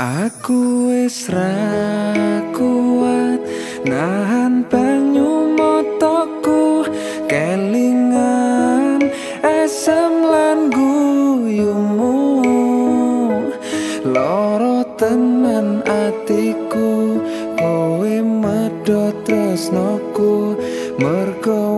Aku wis ra kuat nahan banyu motoku kelingan esem lan guyumu loro tenan atiku kowe medot tresnoku mergo